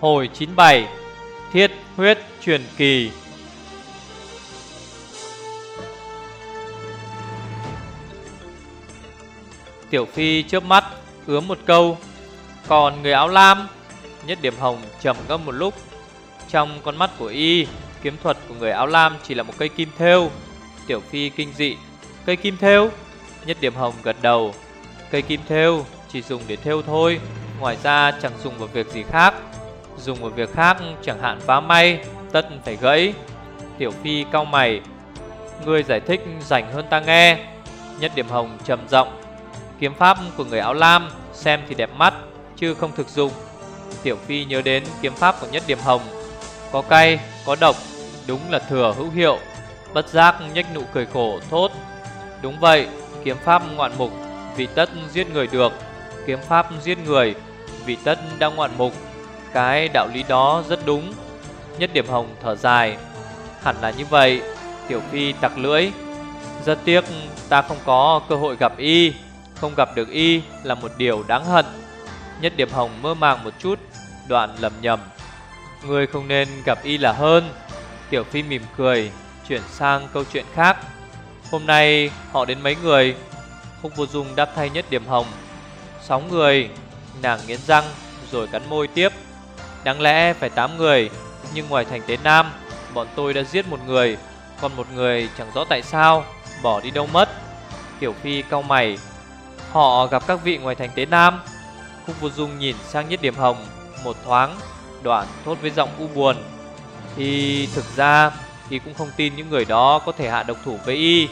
Hồi 97 Thiết huyết truyền kỳ. Tiểu Phi chớp mắt ướm một câu. Còn người áo lam, Nhất điểm hồng trầm ngâm một lúc. Trong con mắt của y, Kiếm thuật của người áo lam chỉ là một cây kim thêu. Tiểu Phi kinh dị. Cây kim thêu? Nhất điểm hồng gật đầu. Cây kim thêu chỉ dùng để thêu thôi, Ngoài ra chẳng dùng vào việc gì khác. Dùng một việc khác chẳng hạn phá may Tất phải gãy. Tiểu Phi cau mày. Ngươi giải thích rảnh hơn ta nghe. Nhất điểm hồng trầm giọng. Kiếm pháp của người áo lam Xem thì đẹp mắt Chứ không thực dụng. Tiểu Phi nhớ đến kiếm pháp của nhất điểm hồng. Có cay, có độc Đúng là thừa hữu hiệu. Bất giác nhếch nụ cười khổ thốt. Đúng vậy, kiếm pháp ngoạn mục vì tất giết người được. Kiếm pháp giết người vì tất đang ngoạn mục. Cái đạo lý đó rất đúng. Nhất điểm hồng thở dài. Hẳn là như vậy, Tiểu Phi tặc lưỡi. Rất tiếc, ta không có cơ hội gặp y. Không gặp được y là một điều đáng hận. Nhất điểm hồng mơ màng một chút, Đoạn lầm nhầm Người không nên gặp y là hơn. Tiểu Phi mỉm cười, Chuyển sang câu chuyện khác. Hôm nay họ đến mấy người? Khúc vô dung đáp thay nhất điểm hồng. Sáu người, Nàng nghiến răng, rồi cắn môi tiếp. Đáng lẽ phải 8 người, Nhưng ngoài thành tế Nam, Bọn tôi đã giết một người, Còn một người chẳng rõ tại sao, Bỏ đi đâu mất. Tiểu Phi cau mày. Họ gặp các vị ngoài thành tế Nam. Khúc vô dung nhìn sang nhất điểm hồng, Một thoáng, Đoạn thốt với giọng u buồn. Thì thực ra, Y cũng không tin những người đó có thể hạ độc thủ với Y.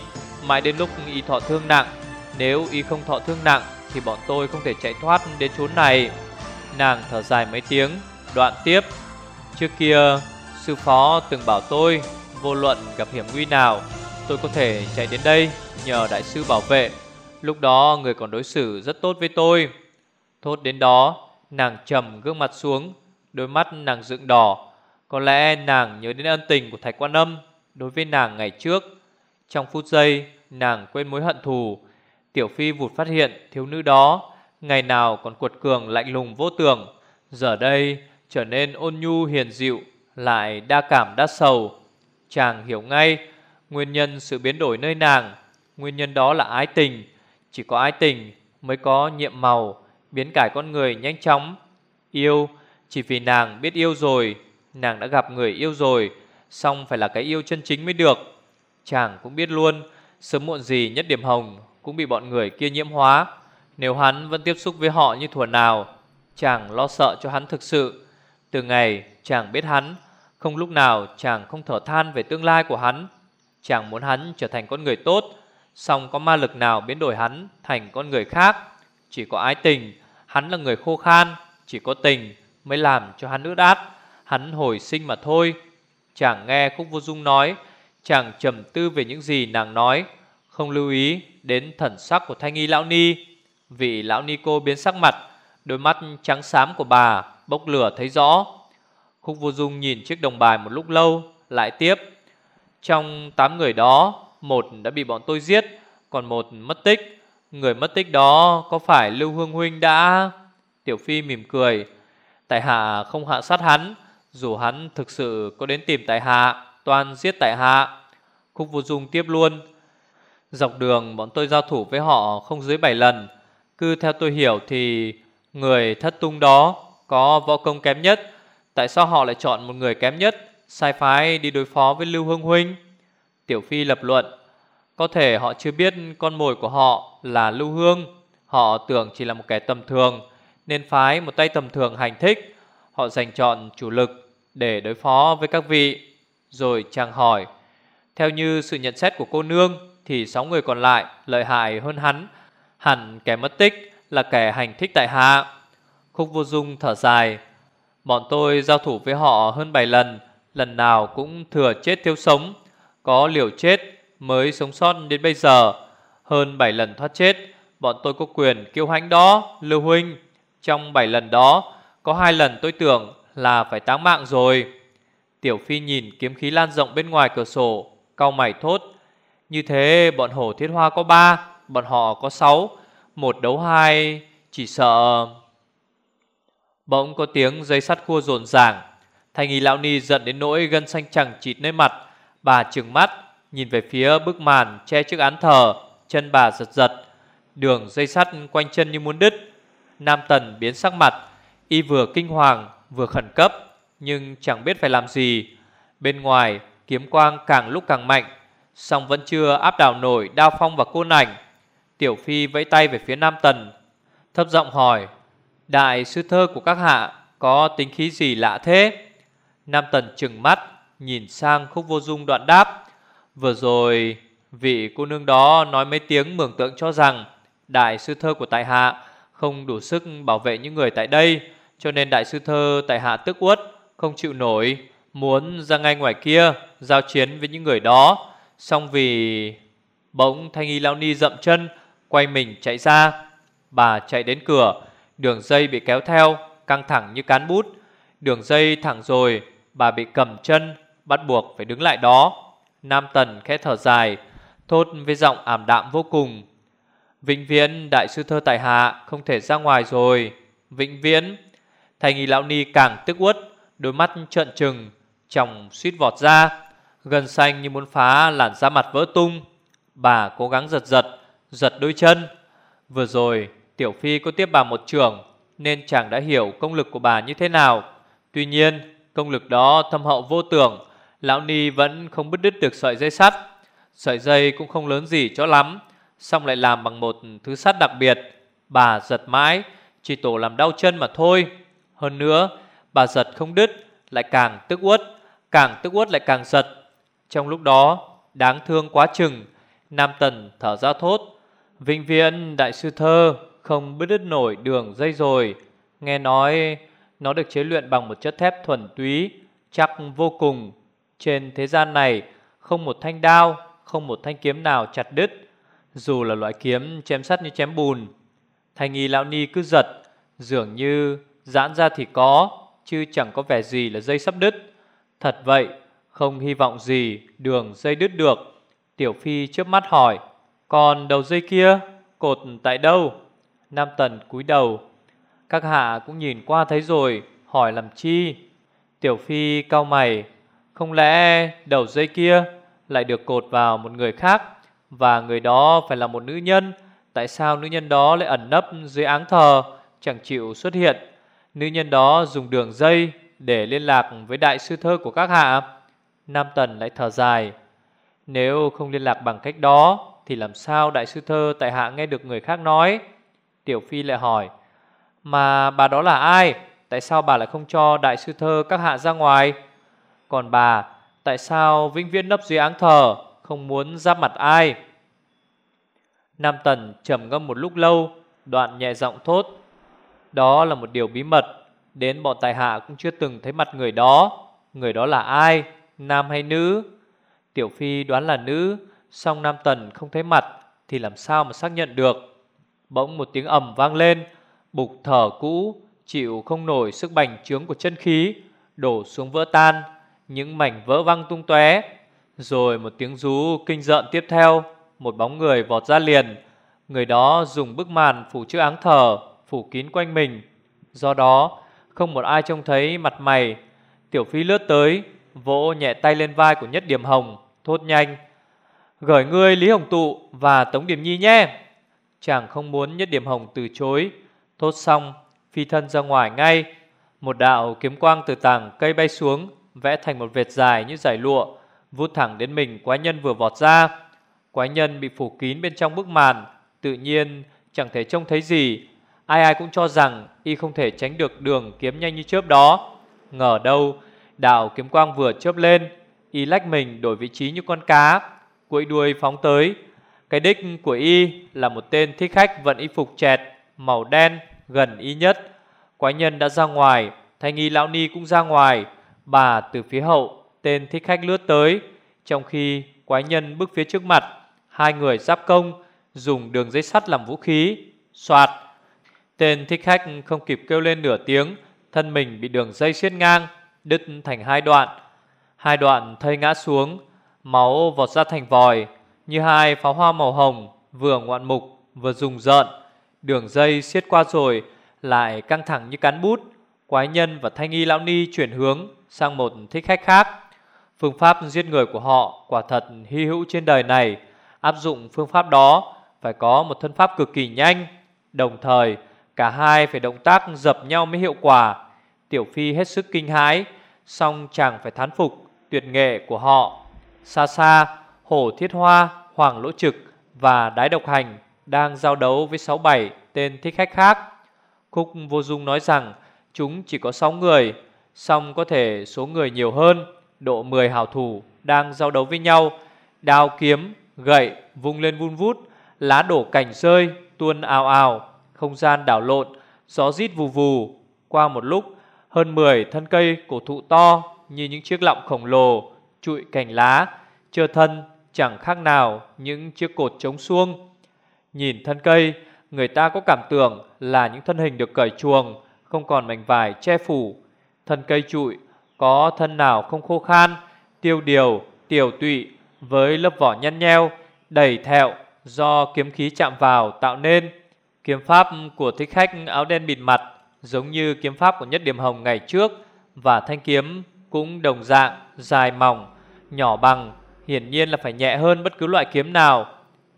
Mãi đến lúc Y thọ thương nặng, Nếu Y không thọ thương nặng, Thì bọn tôi không thể chạy thoát đến chốn này. Nàng thở dài mấy tiếng. Đoạn tiếp Trước kia sư phó từng bảo tôi Vô luận gặp hiểm nguy nào Tôi có thể chạy đến đây Nhờ đại sư bảo vệ Lúc đó người còn đối xử rất tốt với tôi Thốt đến đó Nàng trầm gương mặt xuống Đôi mắt nàng dựng đỏ có lẽ nàng nhớ đến ân tình của Thạch Quan Âm đối với nàng ngày trước. Trong phút giây, nàng quên mối hận thù. Tiểu Phi vụt phát hiện thiếu nữ đó, ngày nào còn cuột cường lạnh lùng vô tường. Giờ đây trở nên ôn nhu hiền dịu, lại đa cảm đa sầu. Chàng hiểu ngay nguyên nhân sự biến đổi nơi nàng. Nguyên nhân đó là ái tình. Chỉ có ái tình mới có nhiệm màu, biến cải con người nhanh chóng. Yêu chỉ vì nàng biết yêu rồi Nàng đã gặp người yêu rồi Xong phải là cái yêu chân chính mới được Chàng cũng biết luôn Sớm muộn gì nhất điểm hồng Cũng bị bọn người kia nhiễm hóa Nếu hắn vẫn tiếp xúc với họ như thuở nào Chàng lo sợ cho hắn thực sự từ ngày chàng biết hắn Không lúc nào chàng không thở than về tương lai của hắn Chàng muốn hắn trở thành con người tốt song có ma lực nào biến đổi hắn thành con người khác Chỉ có ái tình Hắn là người khô khan Chỉ có tình mới làm cho hắn ướt át hắn hồi sinh mà thôi. Chàng nghe Khúc Vô Dung nói, chàng trầm tư về những gì nàng nói, không lưu ý đến thần sắc của Thanh Y lão ni. Vị lão ni cô biến sắc mặt, đôi mắt trắng xám của bà bốc lửa thấy rõ. Khúc Vô Dung nhìn chiếc đồng bài một lúc lâu, lại tiếp: "Trong 8 người đó, một đã bị bọn tôi giết, còn một mất tích. Người mất tích đó có phải Lưu Hương huynh đã?" Tiểu Phi mỉm cười, "Tại hạ không hạ sát hắn." Dù hắn thực sự có đến tìm tại hạ Toàn giết tại hạ Khúc vô dung tiếp luôn Dọc đường bọn tôi giao thủ với họ không dưới 7 lần Cứ theo tôi hiểu thì Người thất tung đó Có võ công kém nhất. Tại sao họ lại chọn một người kém nhất? Sai phái đi đối phó với Lưu Hương Huynh. Tiểu Phi lập luận, Có thể họ chưa biết con mồi của họ là Lưu Hương. Họ tưởng chỉ là một kẻ tầm thường, Nên phái một tay tầm thường hành thích. Họ dành chọn chủ lực để đối phó với các vị. Rồi chàng hỏi, Theo như sự nhận xét của cô nương, Thì sáu người còn lại lợi hại hơn hắn, Hẳn kẻ mất tích là kẻ hành thích tại hạ. Khúc vô dung thở dài, Bọn tôi giao thủ với họ hơn 7 lần Lần nào cũng thừa chết thiếu sống. Có liều chết mới sống sót đến bây giờ. Hơn 7 lần thoát chết, Bọn tôi có quyền kiêu hãnh đó, Lưu Huynh. Trong 7 lần đó, có hai lần tôi tưởng là phải táng mạng rồi. Tiểu Phi nhìn kiếm khí lan rộng bên ngoài cửa sổ, cau mày thốt, Như thế bọn hổ thiết hoa có ba, Bọn họ có sáu một đấu hai, Chỉ sợ. Bỗng có tiếng dây sắt khua rồn ràng. Thành y lão ni giận đến nỗi gân xanh chẳng chịt nơi mặt. Bà trừng mắt, Nhìn về phía bức màn che trước án thờ. Chân bà giật giật. Đường dây sắt quanh chân như muốn đứt. Nam Tần biến sắc mặt. Y vừa kinh hoàng, vừa khẩn cấp, Nhưng chẳng biết phải làm gì. Bên ngoài, kiếm quang càng lúc càng mạnh. Song vẫn chưa áp đảo nổi đao phong và côn ảnh. Tiểu Phi vẫy tay về phía Nam Tần. Thấp giọng hỏi, Đại sư thơ của các hạ Có tính khí gì lạ thế? Nam Tần trừng mắt, Nhìn sang khúc vô dung đoạn đáp, Vừa rồi Vị cô nương đó nói mấy tiếng mường tượng cho rằng Đại sư thơ của tại hạ Không đủ sức bảo vệ những người tại đây, Cho nên đại sư thơ tại hạ tức uất, Không chịu nổi, Muốn ra ngay ngoài kia Giao chiến với những người đó. Xong vì Bỗng thanh y lao ni dậm chân Quay mình chạy ra, Bà chạy đến cửa. Đường dây bị kéo theo, Căng thẳng như cán bút. Đường dây thẳng rồi, Bà bị cầm chân, Bắt buộc phải đứng lại đó. Nam Tần khẽ thở dài, Thốt với giọng ảm đạm vô cùng. Vĩnh viễn, đại sư thơ tại hạ, Không thể ra ngoài rồi. Vĩnh viễn. Thành y lão ni càng tức uất, Đôi mắt trợn trừng, Chồng suýt vọt ra. Gần xanh như muốn phá làn da mặt vỡ tung. Bà cố gắng giật giật Giật đôi chân. Vừa rồi, Tiểu Phi có tiếp bà một trường Nên chàng đã hiểu công lực của bà như thế nào. Tuy nhiên, công lực đó thâm hậu vô tưởng, Lão Ni vẫn không bứt đứt được sợi dây sắt. Sợi dây cũng không lớn gì cho lắm, Xong lại làm bằng một thứ sắt đặc biệt. Bà giật mãi, Chỉ tổ làm đau chân mà thôi. Hơn nữa, bà giật không đứt, Lại càng tức uất, Càng tức uất lại càng giật. Trong lúc đó, đáng thương quá chừng, Nam Tần thở ra thốt. Vĩnh viễn, đại sư thơ, Không bứt đứt nổi đường dây rồi. Nghe nói, Nó được chế luyện bằng một chất thép thuần túy, Chắc vô cùng. Trên thế gian này, Không một thanh đao, Không một thanh kiếm nào chặt đứt, Dù là loại kiếm chém sắt như chém bùn. Thanh y lão ni cứ giật, Dường như giãn ra thì có, Chứ chẳng có vẻ gì là dây sắp đứt. Thật vậy, Không hy vọng gì đường dây đứt được. Tiểu Phi trước mắt hỏi còn đầu dây kia, Cột tại đâu? Nam Tần cúi đầu. Các hạ cũng nhìn qua thấy rồi, Hỏi làm chi? Tiểu Phi cao mày. Không lẽ đầu dây kia Lại được cột vào một người khác Và người đó phải là một nữ nhân? Tại sao nữ nhân đó lại ẩn nấp dưới áng thờ, Chẳng chịu xuất hiện? Nữ nhân đó dùng đường dây Để liên lạc với đại sư thơ của các hạ. Nam Tần lại thở dài. Nếu không liên lạc bằng cách đó thì làm sao đại sư thơ tại hạ nghe được người khác nói? Tiểu Phi lại hỏi, Mà bà đó là ai? Tại sao bà lại không cho đại sư thơ các hạ ra ngoài? Còn bà, Tại sao vĩnh viễn nấp dưới áng thờ, Không muốn giáp mặt ai? Nam Tần trầm ngâm một lúc lâu, Đoạn nhẹ giọng thốt, Đó là một điều bí mật, Đến bọn tài hạ cũng chưa từng thấy mặt người đó. Người đó là ai, Nam hay nữ? Tiểu Phi đoán là nữ Song Nam Tần không thấy mặt Thì làm sao mà xác nhận được? Bỗng một tiếng ầm vang lên, Bục thở cũ, Chịu không nổi sức bành trướng của chân khí, Đổ xuống vỡ tan, Những mảnh vỡ văng tung tóe. Rồi một tiếng rú kinh rợn tiếp theo, Một bóng người vọt ra liền. Người đó dùng bức màn phủ chữ áng thở Phủ kín quanh mình. Do đó, không một ai trông thấy mặt mày. Tiểu Phi lướt tới, Vỗ nhẹ tay lên vai của Nhất Điểm Hồng, Thốt nhanh. Gửi ngươi Lý Hồng Tụ và Tống Điểm Nhi nhé. Chàng không muốn Nhất Điểm Hồng từ chối. Thốt xong, Phi thân ra ngoài ngay. Một đạo kiếm quang từ tảng cây bay xuống, Vẽ thành một vệt dài như giải lụa, Vút thẳng đến mình quái nhân vừa vọt ra. Quái nhân bị phủ kín bên trong bức màn, Tự nhiên chẳng thể trông thấy gì. Ai ai cũng cho rằng y không thể tránh được đường kiếm nhanh như chớp đó. Ngờ đâu, Đạo kiếm quang vừa chớp lên, Y lách mình đổi vị trí như con cá. Cuội đuôi phóng tới. Cái đích của y là một tên thích khách vận y phục chẹt, Màu đen, gần y nhất. Quái nhân đã ra ngoài, Thanh y lão ni cũng ra ngoài. Bà từ phía hậu, Tên thích khách lướt tới. Trong khi quái nhân bước phía trước mặt, Hai người giáp công, Dùng đường dây sắt làm vũ khí Xoạt Tên thích khách không kịp kêu lên nửa tiếng, Thân mình bị đường dây xiết ngang, Đứt thành hai đoạn. Hai đoạn thây ngã xuống Máu vọt ra thành vòi Như hai pháo hoa màu hồng Vừa ngoạn mục vừa rùng rợn Đường dây xiết qua rồi Lại căng thẳng như cán bút Quái nhân và thanh y lão ni chuyển hướng sang một thích khách khác. Phương pháp giết người của họ quả thật hy hữu trên đời này. Áp dụng phương pháp đó phải có một thân pháp cực kỳ nhanh. Đồng thời, cả hai phải động tác dập nhau mới hiệu quả. Tiểu Phi hết sức kinh hãi, song chàng phải thán phục tuyệt nghệ của họ. Xa xa, Hổ Thiết Hoa, Hoàng Lỗ Trực và Đái Độc Hành đang giao đấu với 6-7 tên thích khách khác. Khúc Vô Dung nói rằng chúng chỉ có 6 người, song có thể số người nhiều hơn, độ 10 hào thủ đang giao đấu với nhau, đao kiếm, gậy vung lên vun vút, lá đổ cảnh rơi, tuôn ào ào, không gian đảo lộn, gió rít vù vù. Qua một lúc, hơn 10 thân cây cổ thụ to như những chiếc lọng khổng lồ, trụi cành lá, chưa thân chẳng khác nào những chiếc cột chống xuông. Nhìn thân cây, người ta có cảm tưởng là những thân hình được cởi chuồng, không còn mảnh vải che phủ. Thân cây trụi, có thân nào không khô khan, tiêu điều, tiểu tụy với lớp vỏ nhăn nheo, đầy thẹo do kiếm khí chạm vào tạo nên. Kiếm pháp của thích khách áo đen bịt mặt giống như kiếm pháp của Nhất Điểm Hồng ngày trước và thanh kiếm cũng đồng dạng dài mỏng, nhỏ bằng, hiển nhiên là phải nhẹ hơn bất cứ loại kiếm nào.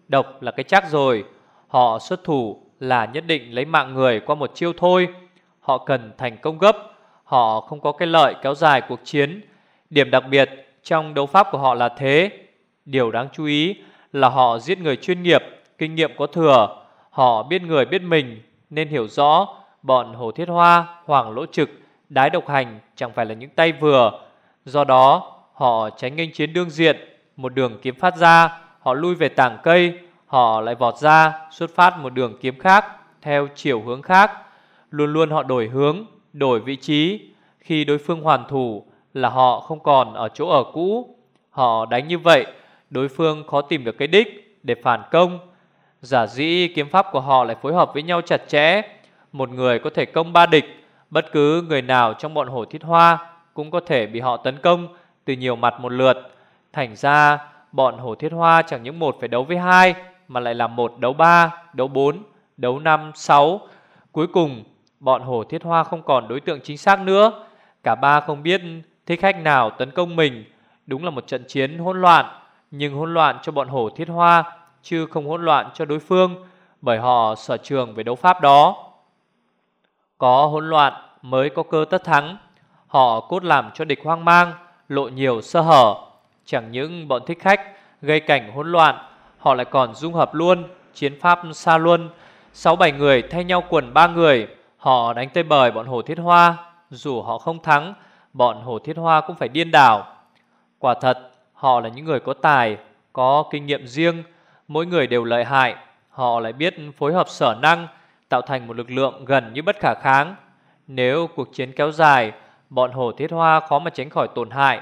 Độc là cái chắc rồi, họ xuất thủ là nhất định lấy mạng người qua một chiêu thôi. Họ cần thành công gấp, họ không có cái lợi kéo dài cuộc chiến. Điểm đặc biệt trong đấu pháp của họ là thế. Điều đáng chú ý là họ giết người chuyên nghiệp, kinh nghiệm có thừa. Họ biết người biết mình nên hiểu rõ bọn Hồ Thiết Hoa, Hoàng Lỗ Trực, Đái Độc Hành chẳng phải là những tay vừa. Do đó, họ tránh nghênh chiến đương diện, một đường kiếm phát ra, họ lui về tảng cây, họ lại vọt ra, xuất phát một đường kiếm khác, theo chiều hướng khác. Luôn luôn họ đổi hướng, đổi vị trí. Khi đối phương hoàn thủ là họ không còn ở chỗ ở cũ. Họ đánh như vậy, đối phương khó tìm được cái đích để phản công. Giả dĩ kiếm pháp của họ lại phối hợp với nhau chặt chẽ. Một người có thể công ba địch, bất cứ người nào trong bọn hổ thiết hoa cũng có thể bị họ tấn công từ nhiều mặt một lượt. Thành ra, bọn hồ thiết hoa chẳng những một phải đấu với hai, mà lại là một đấu ba, đấu bốn, đấu năm, sáu. Cuối cùng, bọn hồ thiết hoa không còn đối tượng chính xác nữa. Cả ba không biết thích khách nào tấn công mình. Đúng là một trận chiến hỗn loạn, nhưng hỗn loạn cho bọn hồ thiết hoa, chứ không hỗn loạn cho đối phương, bởi họ sở trường về đấu pháp đó. Có hỗn loạn mới có cơ tất thắng. Họ cốt làm cho địch hoang mang, lộ nhiều sơ hở. Chẳng những bọn thích khách gây cảnh hỗn loạn, họ lại còn dung hợp luôn chiến pháp xa luân. Sáu bảy người thay nhau quần ba người, họ đánh tơi bời bọn hồ thiết hoa. Dù họ không thắng, bọn hồ thiết hoa cũng phải điên đảo. Quả thật, họ là những người có tài, có kinh nghiệm riêng, mỗi người đều lợi hại. Họ lại biết phối hợp sở năng, tạo thành một lực lượng gần như bất khả kháng. Nếu cuộc chiến kéo dài, bọn hồ thiết hoa khó mà tránh khỏi tổn hại.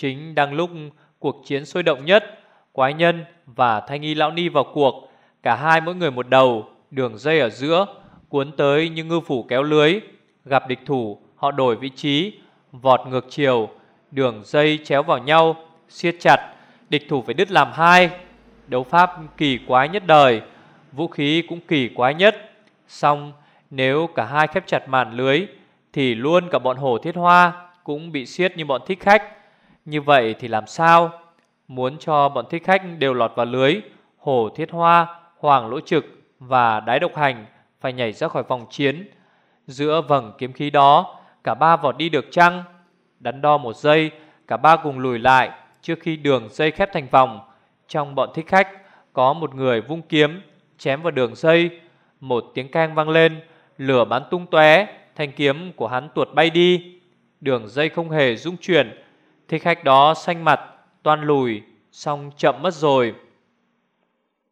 Chính đang lúc cuộc chiến sôi động nhất, quái nhân và thanh y lão ni vào cuộc, cả hai mỗi người một đầu, đường dây ở giữa, cuốn tới như ngư phủ kéo lưới. Gặp địch thủ, họ đổi vị trí, vọt ngược chiều, đường dây chéo vào nhau, siết chặt, địch thủ phải đứt làm hai. Đấu pháp kỳ quái nhất đời, vũ khí cũng kỳ quái nhất. Xong, nếu cả hai khép chặt màn lưới, thì luôn cả bọn hổ thiết hoa cũng bị siết như bọn thích khách. Như vậy thì làm sao? Muốn cho bọn thích khách đều lọt vào lưới, hổ thiết hoa, hoàng lỗ trực và đái độc hành phải nhảy ra khỏi vòng chiến. Giữa vầng kiếm khí đó, cả ba vọt đi được chăng? Đắn đo một giây, cả ba cùng lùi lại trước khi đường dây khép thành vòng. Trong bọn thích khách có một người vung kiếm chém vào đường dây, một tiếng keng vang lên, lửa bắn tung tóe, thanh kiếm của hắn tuột bay đi. Đường dây không hề rung chuyển, thích khách đó xanh mặt, toan lùi, xong chậm mất rồi.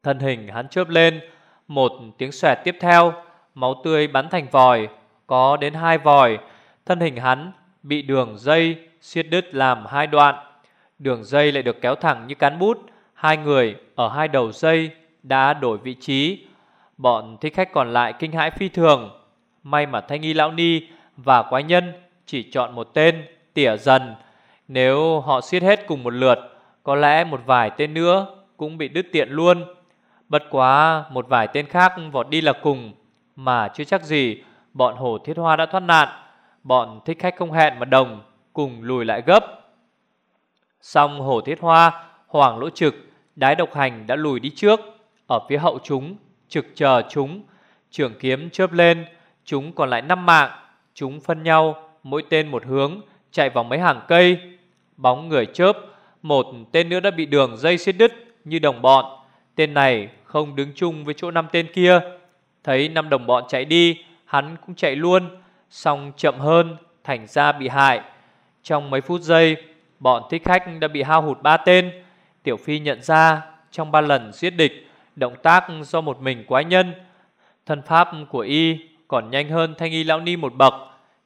Thân hình hắn chớp lên, một tiếng xoẹt tiếp theo, máu tươi bắn thành vòi, có đến hai vòi, thân hình hắn bị đường dây siết đứt làm hai đoạn. Đường dây lại được kéo thẳng như cán bút, hai người ở hai đầu dây đã đổi vị trí. Bọn thích khách còn lại kinh hãi phi thường. May mà Thanh Y Lão Ni và Quái Nhân chỉ chọn một tên, tỉa dần. Nếu họ xiết hết cùng một lượt, có lẽ một vài tên nữa cũng bị đứt tiện luôn. Bất quá một vài tên khác vọt đi là cùng, mà chưa chắc gì bọn hồ thiết hoa đã thoát nạn. Bọn thích khách không hẹn mà đồng Cùng lùi lại gấp Xong hồ thiết hoa Hoàng lỗ trực Đái độc hành đã lùi đi trước Ở phía hậu chúng Trực chờ chúng Trường kiếm chớp lên Chúng còn lại năm mạng Chúng phân nhau Mỗi tên một hướng Chạy vào mấy hàng cây Bóng người chớp, Một tên nữa đã bị đường dây xiết đứt Như đồng bọn. Tên này không đứng chung với chỗ năm tên kia. Thấy năm đồng bọn chạy đi, Hắn cũng chạy luôn Xong chậm hơn, Thành ra bị hại. Trong mấy phút giây, Bọn thích khách đã bị hao hụt ba tên. Tiểu Phi nhận ra Trong ba lần giết địch, Động tác do một mình quái nhân, Thân pháp của y còn nhanh hơn thanh y lão ni một bậc.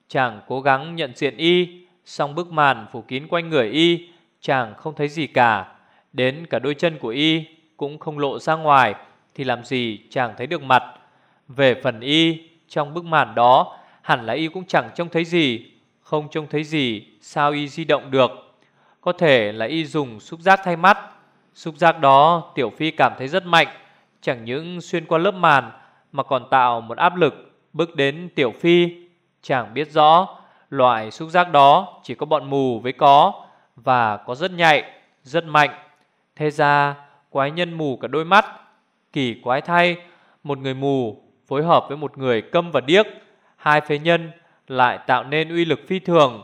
Chàng cố gắng nhận diện y Xong bức màn phủ kín quanh người y, Chàng không thấy gì cả. Đến cả đôi chân của y Cũng không lộ ra ngoài, Thì làm gì chàng thấy được mặt? Về phần y, Trong bức màn đó, Hẳn là y cũng chẳng trông thấy gì. Không trông thấy gì, Sao y di động được? Có thể là y dùng xúc giác thay mắt. Xúc giác đó, Tiểu Phi cảm thấy rất mạnh. Chẳng những xuyên qua lớp màn, Mà còn tạo một áp lực. Bước đến Tiểu Phi, Chàng biết rõ Loại xúc giác đó chỉ có bọn mù với có Và có rất nhạy, Rất mạnh. Thế ra, quái nhân mù cả đôi mắt, Kỳ quái thay, Một người mù phối hợp với một người câm và điếc, Hai phế nhân lại tạo nên uy lực phi thường.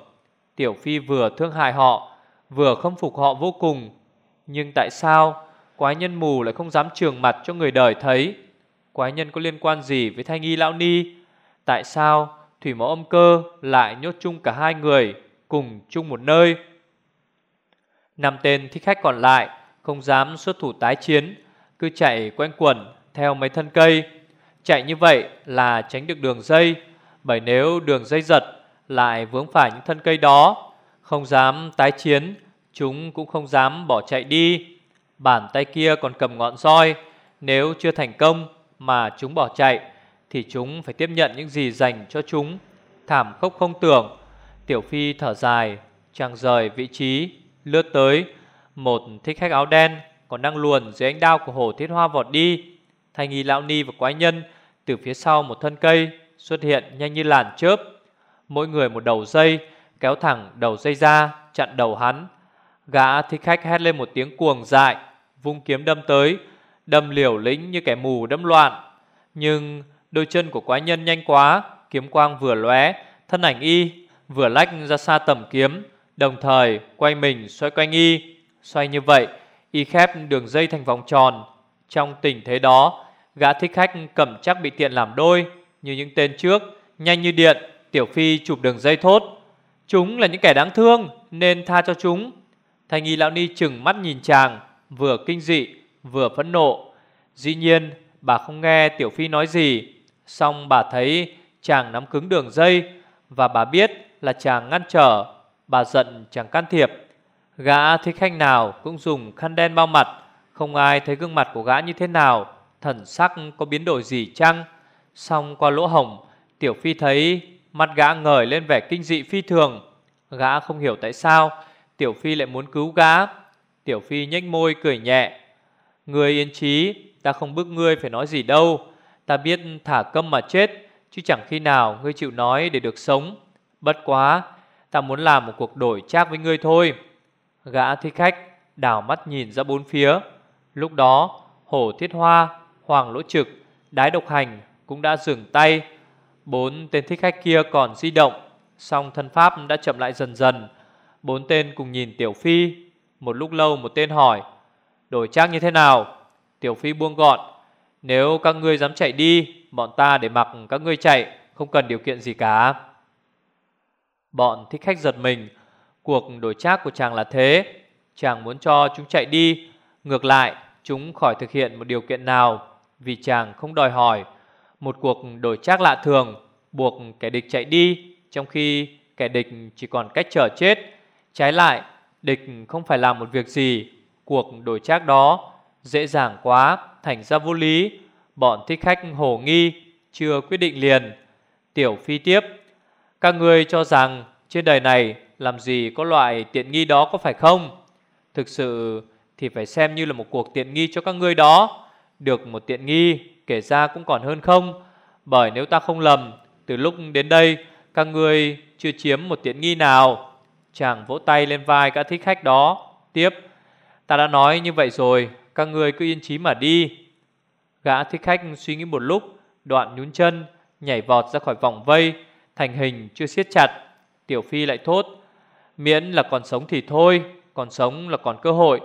Tiểu Phi vừa thương hại họ, Vừa không phục họ vô cùng. Nhưng tại sao Quái nhân mù lại không dám trường mặt cho người đời thấy? Quái nhân có liên quan gì với thanh y lão ni? Tại sao Thủy mẫu âm cơ lại nhốt chung cả hai người Cùng chung một nơi. Năm tên thích khách còn lại Không dám xuất thủ tái chiến, Cứ chạy quanh quẩn theo mấy thân cây. Chạy như vậy là tránh được đường dây, Bởi nếu đường dây giật Lại vướng phải những thân cây đó, Không dám tái chiến, Chúng cũng không dám bỏ chạy đi. Bàn tay kia còn cầm ngọn roi, Nếu chưa thành công Mà chúng bỏ chạy thì chúng phải tiếp nhận những gì dành cho chúng. Thảm khốc không tưởng. Tiểu Phi thở dài, Chàng rời vị trí, Lướt tới. Một thích khách áo đen Còn đang luồn dưới ánh đao của hồ thiết hoa vọt đi. Thanh y lão ni và quái nhân, Từ phía sau một thân cây Xuất hiện nhanh như làn chớp. Mỗi người một đầu dây, Kéo thẳng đầu dây ra, Chặn đầu hắn. Gã thích khách hét lên một tiếng cuồng dại, Vung kiếm đâm tới, Đâm liều lĩnh như kẻ mù đâm loạn. Nhưng đôi chân của quái nhân nhanh quá, Kiếm quang vừa lóe, Thân ảnh y vừa lách ra xa tầm kiếm, Đồng thời quay mình xoay quanh y, Xoay như vậy, Y khép đường dây thành vòng tròn. Trong tình thế đó, Gã thích khách cầm chắc bị tiện làm đôi, Như những tên trước, Nhanh như điện, Tiểu Phi chụp đường dây thốt. Chúng là những kẻ đáng thương, Nên tha cho chúng. Thành y lão ni chừng mắt nhìn chàng, Vừa kinh dị, vừa phẫn nộ. Dĩ nhiên, bà không nghe Tiểu Phi nói gì. Xong bà thấy chàng nắm cứng đường dây Và bà biết là chàng ngăn trở, Bà giận chàng can thiệp. Gã thích khanh nào cũng dùng khăn đen bao mặt, Không ai thấy gương mặt của gã như thế nào, Thần sắc có biến đổi gì chăng? Xong qua lỗ hồng Tiểu Phi thấy mặt gã ngời lên vẻ kinh dị phi thường. Gã không hiểu tại sao, Tiểu Phi lại muốn cứu gã. Tiểu Phi nhếch môi cười nhẹ. Người yên trí Ta không bức ngươi phải nói gì đâu. Ta biết thả câm mà chết, Chứ chẳng khi nào ngươi chịu nói để được sống. Bất quá, Ta muốn làm một cuộc đổi trác với ngươi thôi. Gã thích khách Đảo mắt nhìn ra bốn phía. Lúc đó, Hổ Thiết Hoa, Hoàng Lỗ Trực, Đái Độc Hành cũng đã dừng tay. Bốn tên thích khách kia còn di động, Song thân pháp đã chậm lại dần dần. Bốn tên cùng nhìn Tiểu Phi. Một lúc lâu một tên hỏi, Đổi trang như thế nào? Tiểu Phi buông gọn nếu các ngươi dám chạy đi, Bọn ta để mặc các ngươi chạy, Không cần điều kiện gì cả. Bọn thích khách giật mình. Cuộc đổi trác của chàng là thế. Chàng muốn cho chúng chạy đi. Ngược lại, chúng khỏi thực hiện một điều kiện nào Vì chàng không đòi hỏi. Một cuộc đổi trác lạ thường, Buộc kẻ địch chạy đi, Trong khi kẻ địch chỉ còn cách chờ chết. Trái lại, Địch không phải làm một việc gì. Cuộc đổi trác đó Dễ dàng quá, Thành ra vô lý. Bọn thích khách hồ nghi, Chưa quyết định liền. Tiểu phi tiếp, Các ngươi cho rằng trên đời này Làm gì có loại tiện nghi đó có phải không? Thực sự Thì phải xem như là một cuộc tiện nghi cho các ngươi đó. Được một tiện nghi Kể ra cũng còn hơn không? Bởi nếu ta không lầm, Từ lúc đến đây, Các ngươi chưa chiếm một tiện nghi nào. Chàng vỗ tay lên vai các thích khách đó, Tiếp, Ta đã nói như vậy rồi các người cứ yên trí mà đi. Gã thích khách suy nghĩ một lúc, Đoạn nhún chân, Nhảy vọt ra khỏi vòng vây. Thành hình chưa siết chặt, Tiểu Phi lại thốt, Miễn là còn sống thì thôi, Còn sống là còn cơ hội,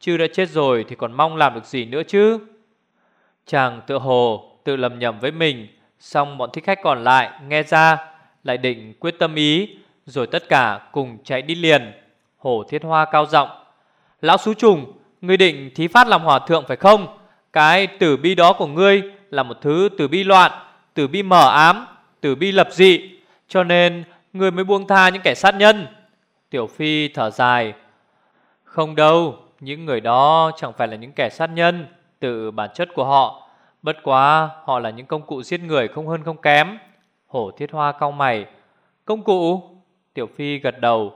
Chứ đã chết rồi thì còn mong làm được gì nữa chứ? Chàng tự hồ, Tự lầm nhầm với mình, Xong bọn thích khách còn lại nghe ra, Lại định quyết tâm ý, Rồi tất cả cùng chạy đi liền. Hổ thiết hoa cao giọng, Lão xú trùng Ngươi định thí phát làm hòa thượng phải không? Cái tử bi đó của ngươi Là một thứ tử bi loạn Tử bi mở ám Tử bi lập dị. Cho nên ngươi mới buông tha những kẻ sát nhân. Tiểu Phi thở dài. Không đâu, Những người đó chẳng phải là những kẻ sát nhân Từ bản chất của họ. Bất quá họ là những công cụ giết người không hơn không kém. Hổ thiết hoa cau mày. Công cụ? Tiểu Phi gật đầu.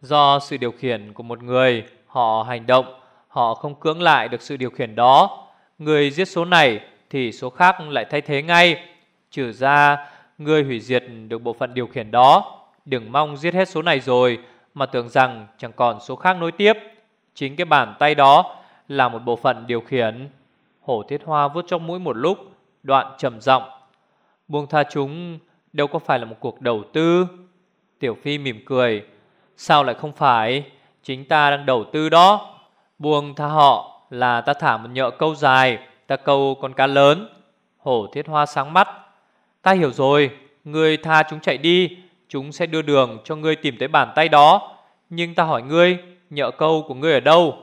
Do sự điều khiển của một người, Họ hành động. Họ không cưỡng lại được sự điều khiển đó. Người giết số này Thì số khác lại thay thế ngay, Trừ ra Người hủy diệt được bộ phận điều khiển đó. Đừng mong giết hết số này rồi, Mà tưởng rằng chẳng còn số khác nối tiếp. Chính cái bàn tay đó Là một bộ phận điều khiển. Hổ thiết hoa vút trong mũi một lúc, Đoạn trầm giọng. Buông tha chúng, đâu có phải là một cuộc đầu tư? Tiểu Phi mỉm cười. Sao lại không phải? Chính ta đang đầu tư đó. Buông tha họ là ta thả một nhợ câu dài, Ta câu con cá lớn. Hổ thiết hoa sáng mắt. Ta hiểu rồi, Ngươi tha chúng chạy đi, Chúng sẽ đưa đường cho ngươi tìm tới bàn tay đó. Nhưng ta hỏi ngươi Nhợ câu của ngươi ở đâu?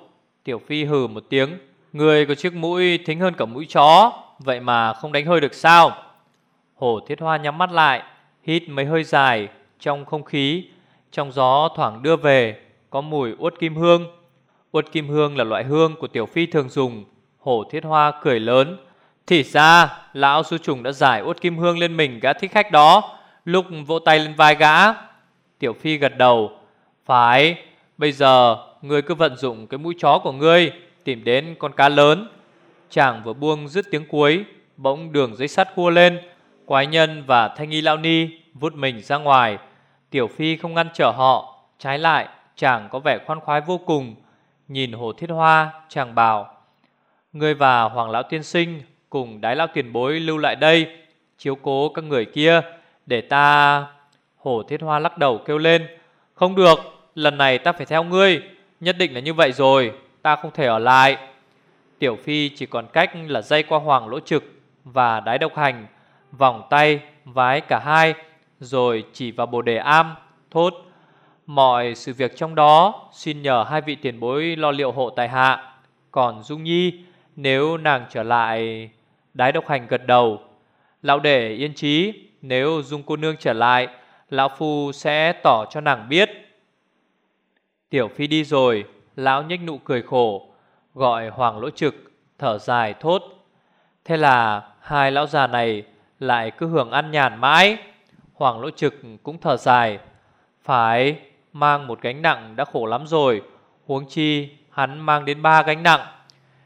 Tiểu Phi hừ một tiếng. Ngươi có chiếc mũi thính hơn cả mũi chó, Vậy mà không đánh hơi được sao? Hổ thiết hoa nhắm mắt lại, Hít mấy hơi dài Trong không khí. Trong gió thoảng đưa về, Có mùi uất kim hương. Uất kim hương là loại hương của Tiểu Phi thường dùng. Hổ thiết hoa cười lớn. Thì ra, Lão sư trùng đã giải uất kim hương lên mình gã thích khách đó. Lúc vỗ tay lên vai gã, Tiểu Phi gật đầu. Phải, Bây giờ ngươi cứ vận dụng cái mũi chó của ngươi, Tìm đến con cá lớn. Chàng vừa buông dứt tiếng cuối, Bỗng đường dây sắt khua lên. Quái nhân và thanh nghi lão ni Vút mình ra ngoài. Tiểu Phi không ngăn trở họ. Trái lại, chàng có vẻ khoan khoái vô cùng. Nhìn hồ thiết hoa, Chàng bảo, Ngươi và Hoàng Lão Tiên Sinh Cùng đái lão tiền bối lưu lại đây, Chiếu cố các người kia, Để ta Hồ thiết hoa lắc đầu kêu lên, Không được, lần này ta phải theo ngươi, Nhất định là như vậy rồi, Ta không thể ở lại. Tiểu Phi chỉ còn cách là dây qua hoàng lỗ trực Và đái độc hành, Vòng tay, vái cả hai, Rồi chỉ vào bồ đề am, Thốt Mọi sự việc trong đó, Xin nhờ hai vị tiền bối lo liệu hộ tài hạ. Còn Dung Nhi, Nếu nàng trở lại, Đái độc hành gật đầu. Lão để yên trí Nếu Dung cô nương trở lại, Lão Phu sẽ tỏ cho nàng biết. Tiểu Phi đi rồi, Lão nhếch nụ cười khổ, Gọi Hoàng Lỗ Trực, Thở dài thốt. Thế là hai lão già này Lại cứ hưởng ăn nhàn mãi. Hoàng Lỗ Trực cũng thở dài, Phải mang một gánh nặng đã khổ lắm rồi Huống chi hắn mang đến ba gánh nặng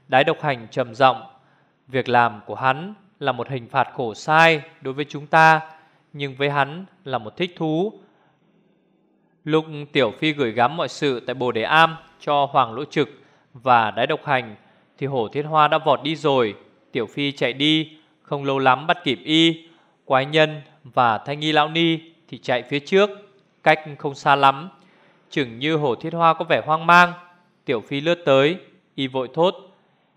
Đái độc hành trầm giọng Việc làm của hắn là một hình phạt khổ sai đối với chúng ta Nhưng với hắn là một thích thú Lúc Tiểu Phi gửi gắm mọi sự tại Bồ Đề Am cho Hoàng Lỗ Trực và Đái Độc Hành thì Hổ Thiết Hoa đã vọt đi rồi. Tiểu Phi chạy đi, không lâu lắm bắt kịp y. Quái nhân và Thanh Nghi Lão Ni thì chạy phía trước, cách không xa lắm. Chừng như Hổ Thiết Hoa có vẻ hoang mang, Tiểu Phi lướt tới, y vội thốt.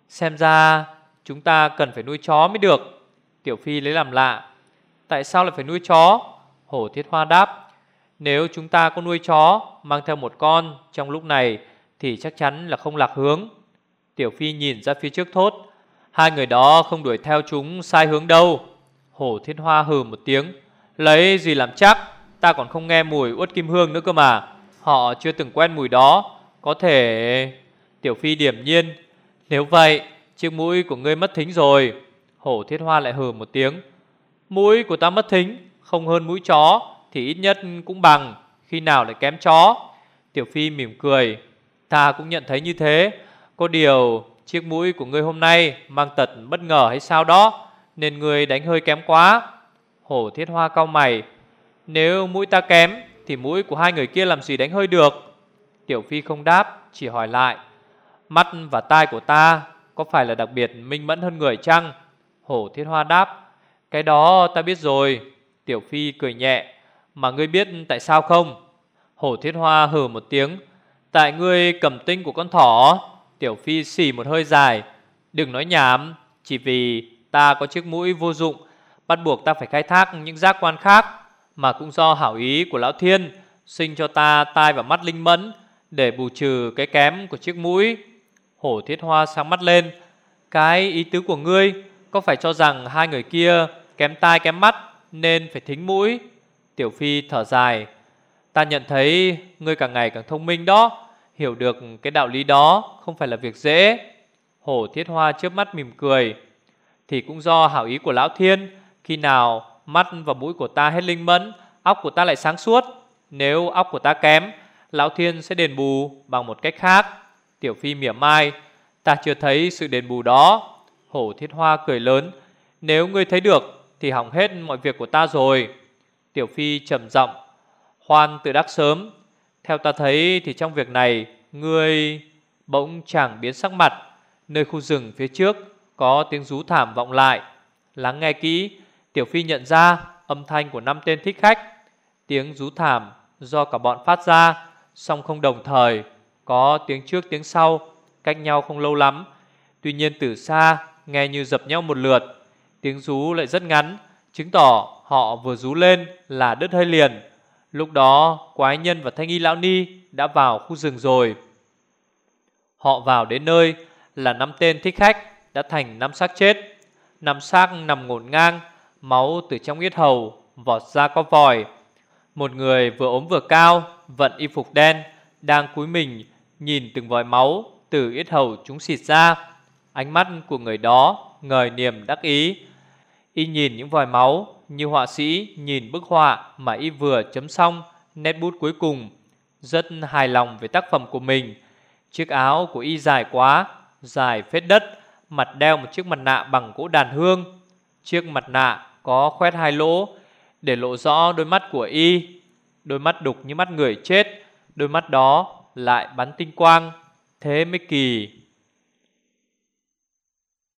Xem ra chúng ta cần phải nuôi chó mới được. Tiểu Phi lấy làm lạ. Tại sao lại phải nuôi chó? Hổ Thiết Hoa đáp. Nếu chúng ta có nuôi chó mang theo một con trong lúc này thì chắc chắn là không lạc hướng. Tiểu Phi nhìn ra phía trước thốt. Hai người đó không đuổi theo chúng sai hướng đâu. Hổ Thiên Hoa hừ một tiếng. Lấy gì làm chắc, ta còn không nghe mùi uất kim hương nữa cơ mà. Họ chưa từng quen mùi đó. Có thể... Tiểu Phi điểm nhiên. Nếu vậy, chiếc mũi của ngươi mất thính rồi. Hổ Thiết Hoa lại hừ một tiếng. Mũi của ta mất thính, không hơn mũi chó thì ít nhất cũng bằng, khi nào lại kém chó. Tiểu Phi mỉm cười, ta cũng nhận thấy như thế. Có điều, chiếc mũi của ngươi hôm nay mang tật bất ngờ hay sao đó, nên ngươi đánh hơi kém quá. Hổ thiết hoa cao mày, nếu mũi ta kém, Thì mũi của hai người kia làm gì đánh hơi được? Tiểu Phi không đáp, Chỉ hỏi lại. Mắt và tai của ta Có phải là đặc biệt minh mẫn hơn người chăng? Hổ Thiết Hoa đáp. Cái đó ta biết rồi. Tiểu Phi cười nhẹ. Mà ngươi biết tại sao không? Hổ Thiết Hoa hừ một tiếng. Tại ngươi cầm tinh của con thỏ. Tiểu Phi xỉ một hơi dài. Đừng nói nhảm, Chỉ vì ta có chiếc mũi vô dụng. Bắt buộc ta phải khai thác những giác quan khác. Mà cũng do hảo ý của Lão Thiên Sinh cho ta tai và mắt linh mẫn Để bù trừ cái kém của chiếc mũi. Hổ thiết hoa sáng mắt lên, Cái ý tứ của ngươi Có phải cho rằng hai người kia Kém tai kém mắt Nên phải thính mũi? Tiểu Phi thở dài, Ta nhận thấy ngươi càng ngày càng thông minh đó, Hiểu được cái đạo lý đó Không phải là việc dễ. Hổ thiết hoa trước mắt mỉm cười, Thì cũng do hảo ý của Lão Thiên Khi nào mắt và mũi của ta hết linh mẫn, Óc của ta lại sáng suốt. Nếu óc của ta kém, Lão Thiên sẽ đền bù bằng một cách khác. Tiểu Phi mỉa mai, Ta chưa thấy sự đền bù đó. Hổ thiết hoa cười lớn, Nếu ngươi thấy được Thì hỏng hết mọi việc của ta rồi. Tiểu Phi trầm giọng Hoan tự đắc sớm. Theo ta thấy thì trong việc này, Ngươi bỗng chẳng biến sắc mặt. Nơi khu rừng phía trước Có tiếng rú thảm vọng lại. Lắng nghe kỹ Tiểu Phi nhận ra âm thanh của năm tên thích khách. Tiếng rú thảm do cả bọn phát ra, song không đồng thời, Có tiếng trước tiếng sau, Cách nhau không lâu lắm. Tuy nhiên từ xa, nghe như dập nhau một lượt. Tiếng rú lại rất ngắn, Chứng tỏ họ vừa rú lên là đứt hơi liền. Lúc đó, quái nhân và thanh y lão ni đã vào khu rừng rồi. Họ vào đến nơi là năm tên thích khách đã thành năm xác chết. Năm xác nằm ngổn ngang Máu từ trong yết hầu vọt ra có vòi. Một người vừa ốm vừa cao, Vận y phục đen, Đang cúi mình nhìn từng vòi máu Từ yết hầu chúng xịt ra. Ánh mắt của người đó ngời niềm đắc ý. Y nhìn những vòi máu Như họa sĩ nhìn bức họa Mà y vừa chấm xong Nét bút cuối cùng, Rất hài lòng về tác phẩm của mình. Chiếc áo của y dài quá, Dài phết đất, Mặt đeo một chiếc mặt nạ bằng gỗ đàn hương. Chiếc mặt nạ có khoét hai lỗ, Để lộ rõ đôi mắt của y. Đôi mắt đục như mắt người chết, Đôi mắt đó lại bắn tinh quang. Thế mới kỳ.